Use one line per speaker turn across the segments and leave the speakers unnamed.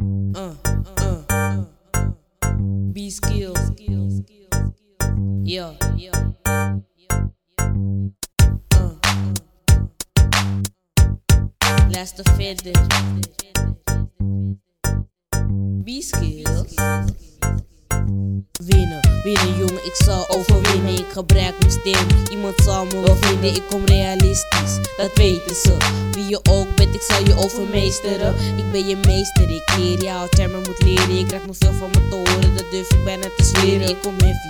Uh, uh, uh, uh. Be skilled. Yeah. yeah. Uh. Last offended. Be skilled. Ik zal overwinnen. Ik gebruik mijn stem, iemand zal me wel vinden. Ik kom realistisch, dat weten ze. Wie je ook bent, ik zal je overmeesteren. Ik ben je meester, ik leer jou termen moet leren. Ik krijg veel van me te horen, dat durf ik bijna te zweren. Ik kom heavy.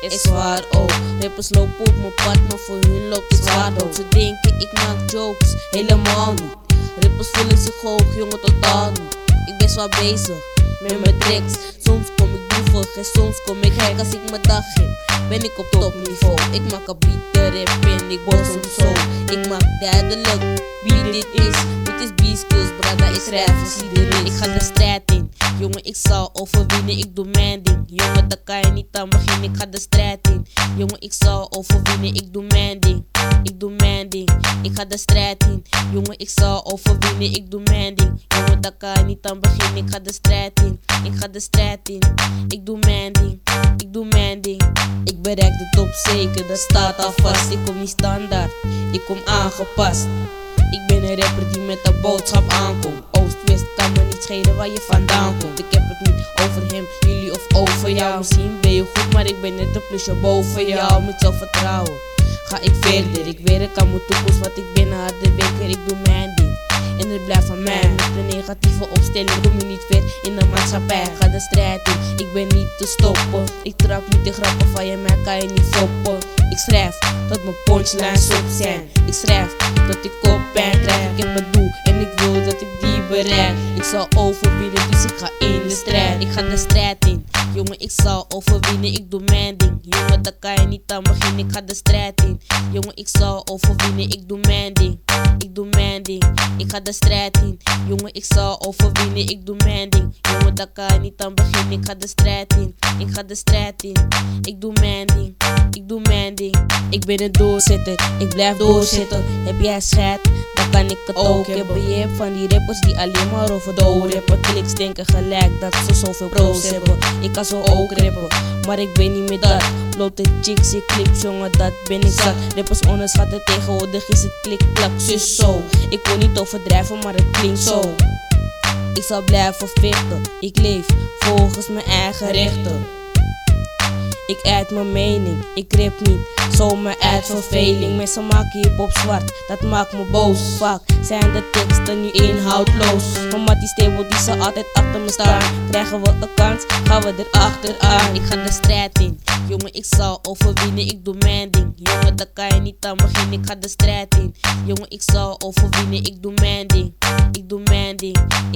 Is zwaar ook, rappers lopen op mijn pad, maar voor hun loopt het zwaar ook. Ze denken ik maak jokes, helemaal niet. Rappers voelen zich hoog, jongen totaal niet. Ik ben zwaar bezig met mijn tracks. Soms en soms kom ik gek als ik mijn dag heb. Ben ik op topniveau. Ik maak een beat, rap ik boos hem zo. Ik maak duidelijk wie dit is. Dit is B-skills, brada, is rijvers iedereen. Ik ga de strijd in. Jongen, ik zal overwinnen, ik doe mijn ding. Jongen, daar kan je niet aan beginnen, ik ga de strijd in. Jongen, ik zal overwinnen, ik doe mijn ding. Ik doe mijn ding, ik ga de strijd in. Jongen, ik zal overwinnen, ik doe mijn ding. Jongen, daar kan je niet aan beginnen, ik ga de strijd in. Ik ga de strijd in, ik doe mijn ding. Ik doe mijn ding. Ik bereik de top zeker, dat staat al vast. Ik kom niet standaard, ik kom aangepast. Ik ben een rapper die met een boodschap aankomt. Oost-West schelen waar je vandaan komt. Ik heb het niet over hem, jullie of over jou. Misschien ben je goed, maar ik ben net een plusje boven jou. Met zelfvertrouwen ga ik verder. Ik werk aan mijn toekomst, want ik ben een harde werker. Ik doe mijn ding. En het blijft van mij met de negatieve opstelling kom je niet ver in de maatschappij Ga de strijd in, ik ben niet te stoppen Ik trap niet de grappen van je, mij kan je niet foppen Ik schrijf dat mijn punchlines op zijn Ik schrijf dat ik koppijn krijg Ik heb een doel en ik wil dat ik die Ik zal overwinnen, dus ik ga in de strijd Ik ga de strijd in Jongen, ik zal overwinnen, ik doe mijn ding. Jongen, daar kan je niet aan beginnen, ik ga de strijd in. Jongen, ik zal overwinnen, ik doe mijn ding. Ik doe mijn ding, ik ga de strijd in. Jongen, ik zal overwinnen, ik doe mijn ding. Jongen, daar kan je niet aan beginnen, ik ga de strijd in. Ik ga de strijd in, ik doe mijn ding. Ik doe mijn ding, ik ben een doorzetter, ik blijf doorzetten. Heb jij scheid? Kan ik het ook hebben. Je hebt van die rappers die alleen maar over de rappen. Kliks denken gelijk dat ze zoveel pro's hebben. Ik kan zo ook rappen, maar ik ben niet meer dat. Blote chicks, je clips, jongen, dat ben ik zat. Rappers onderschatten tegenwoordig is het klik, klak, zus zo. Ik wil niet overdrijven, maar het klinkt zo. Ik zal blijven vechten, ik leef volgens mijn eigen rechten. Ik uit mijn mening, ik rip niet zomaar uit verveling. Mensen maken hip-hop zwart, dat maakt me boos. Vaak zijn de teksten nu inhoudloos. Maar die stable die ze altijd achter me staan. Krijgen we een kans, gaan we er aan. Ik ga de strijd in, jongen, ik zal overwinnen. Ik doe mijn ding, jongen, daar kan je niet aan beginnen. Ik ga de strijd in, jongen, ik zal overwinnen. Ik doe mijn ding, ik doe mijn.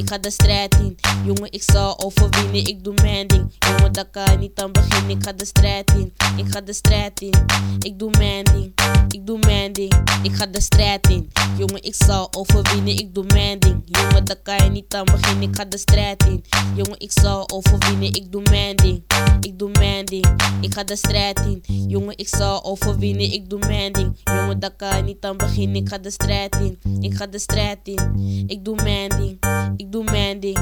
Ik ga de strijd in, jongen, ik zal overwinnen. Ik doe mijn ding, jongen, daar kan niet aan beginnen. Ik ga de strijd in, ik ga de strijd in. Ik doe mijn ding, ik doe mijn ding. Ik ga de strijd in. Jongen, ik zal overwinnen, ik doe mijn ding. Jongen, daar kan je niet aan beginnen, ik ga de strijd in. Jongen, ik zal overwinnen, ik doe mijn ding. Ik doe mijn ding, ik ga de strijd in. Jongen, ik zal overwinnen, ik doe mijn ding. Jongen, daar kan je niet aan beginnen, ik ga de strijd in. Ik ga de strijd in, ik doe mijn ding. e do Mandy.